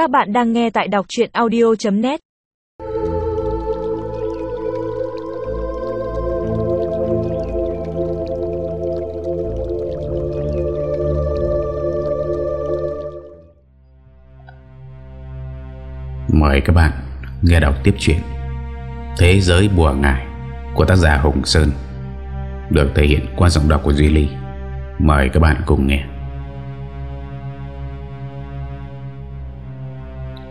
Các bạn đang nghe tại đọc chuyện audio.net Mời các bạn nghe đọc tiếp chuyện Thế giới bùa ngải của tác giả Hùng Sơn, được thể hiện qua giọng đọc của Duy Ly. Mời các bạn cùng nghe.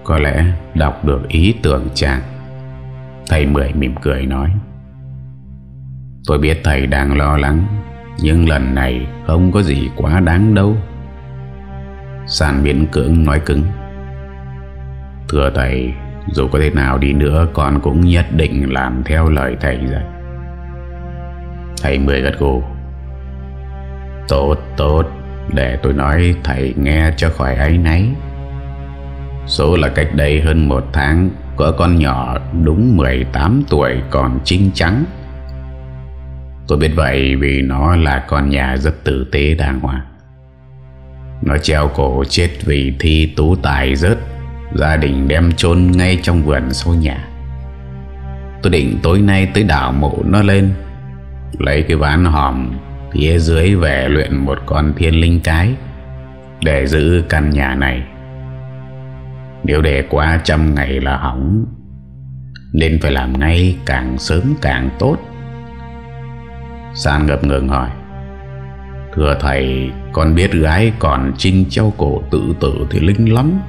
Có lẽ đọc được ý tưởng chàng. Thầy Mười mỉm cười nói, Tôi biết thầy đang lo lắng, Nhưng lần này không có gì quá đáng đâu. Sàn biến cưỡng nói cứng, Thưa thầy, Dù có thế nào đi nữa, Con cũng nhất định làm theo lời thầy dạy. Thầy Mười gật gù, Tốt tốt, Để tôi nói thầy nghe cho khỏi ấy nấy Số là cách đây hơn một tháng, Có con nhỏ đúng 18 tuổi còn trinh trắng. Tôi biết vậy vì nó là con nhà rất tử tế đàng hoàng. Nó treo cổ chết vì thi tú tài rớt. Gia đình đem chôn ngay trong vườn sau nhà. Tôi định tối nay tới đảo mộ nó lên. Lấy cái ván hòm, phía dưới về luyện một con thiên linh cái, Để giữ căn nhà này nếu để qua trăm ngày là hỏng. Nên phải làm ngay càng sớm càng tốt. San ngập ngừng hỏi, Thưa thầy, Con biết gái còn trinh treo cổ tự tử thì linh lắm.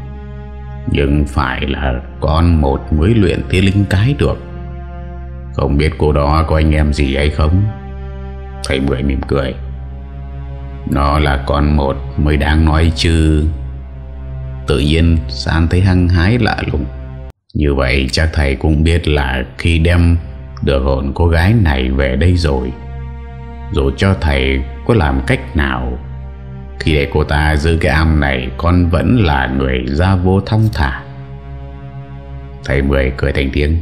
Nhưng phải là con một mới luyện thiên linh cái được. Không biết cô đó có anh em gì hay không? Thầy Mười mỉm cười, Nó là con một mới đang nói chứ. Tự nhiên San thấy hăng hái lạ lùng. Như vậy chắc thầy cũng biết là Khi đem được hồn cô gái này về đây rồi Rồi cho thầy có làm cách nào, Khi để cô ta giữ cái am này, Con vẫn là người ra vô thong thả. Thầy Mười cười thành tiếng.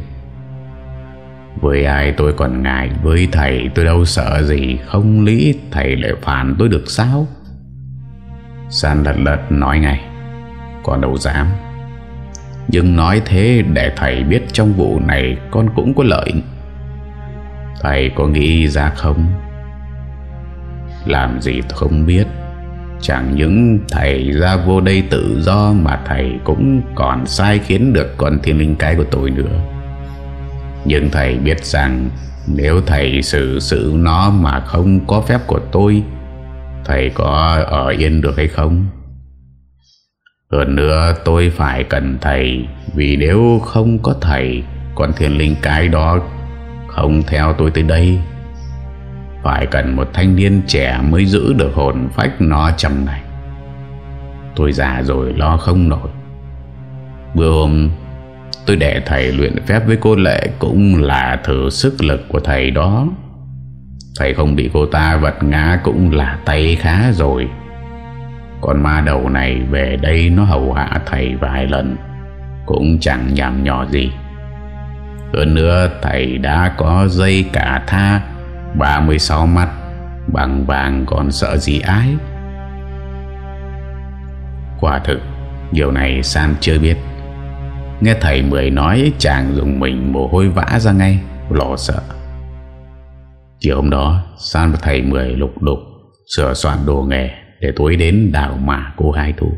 Với ai tôi còn ngại, Với thầy tôi đâu sợ gì, Không lý thầy lại phản tôi được sao? San lật lật nói ngay con đâu dám. Nhưng nói thế để thầy biết trong vụ này con cũng có lợi. Thầy có nghĩ ra không? Làm gì tôi không biết. Chẳng những thầy ra vô đây tự do Mà thầy cũng còn sai khiến được con thiên linh cái của tôi nữa. Nhưng thầy biết rằng Nếu thầy xử sự nó mà không có phép của tôi, Thầy có ở yên được hay không? Hơn nữa tôi phải cần thầy, Vì nếu không có thầy, Con thiên linh cái đó Không theo tôi tới đây. Phải cần một thanh niên trẻ Mới giữ được hồn phách nó trong này. Tôi già rồi, lo không nổi. Bữa hôm, Tôi để thầy luyện phép với cô Lệ Cũng là thử sức lực của thầy đó. Thầy không bị cô ta vật ngã Cũng là tay khá rồi con ma đầu này về đây nó hầu hạ thầy vài lần, Cũng chẳng nhằm nhỏ gì. Hơn nữa, thầy đã có dây cả tha 36 mắt, Bằng vàng còn sợ gì ai Quả thực, Điều này Sam chưa biết. Nghe thầy Mười nói, chàng dùng mình mồ hôi vã ra ngay, Lo sợ. Chiều hôm đó, Sam và thầy Mười lục đục Sửa soạn đồ nghề để tối đến đào mà cô hai thu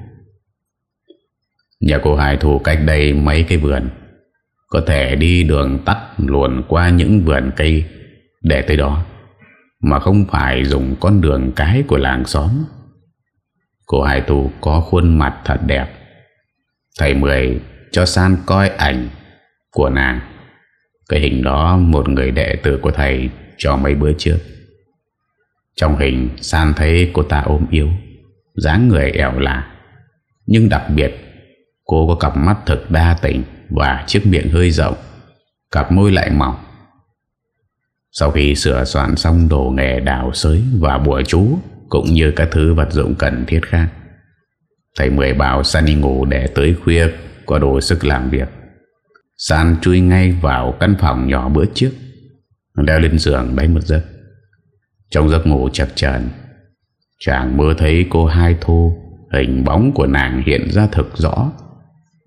Nhà cô hai thu cách đây mấy cái vườn, Có thể đi đường tắt luồn qua những vườn cây Để tới đó, Mà không phải dùng con đường cái của làng xóm. Cô hai thu có khuôn mặt thật đẹp, Thầy Mười cho San coi ảnh của nàng. Cái hình đó một người đệ tử của thầy cho mấy bữa trước trong hình, San thấy cô ta ôm yếu, dáng người ẻo lạ. Nhưng đặc biệt, Cô có cặp mắt thật đa tình Và chiếc miệng hơi rộng, Cặp môi lại mỏng. Sau khi sửa soạn xong đồ nghề đào sới Và bùa chú, Cũng như các thứ vật dụng cần thiết khác, Thầy Mười bảo San đi ngủ để tới khuya Có đủ sức làm việc. San chui ngay vào căn phòng nhỏ bữa trước, Leo lên giường đánh một giấc trong giấc ngủ chập chờn, Chàng mơ thấy cô hai thu Hình bóng của nàng hiện ra thực rõ.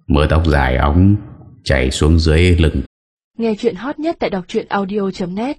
Mơ tóc dài óng chảy xuống dưới lưng. Nghe chuyện hot nhất tại đọc audio.net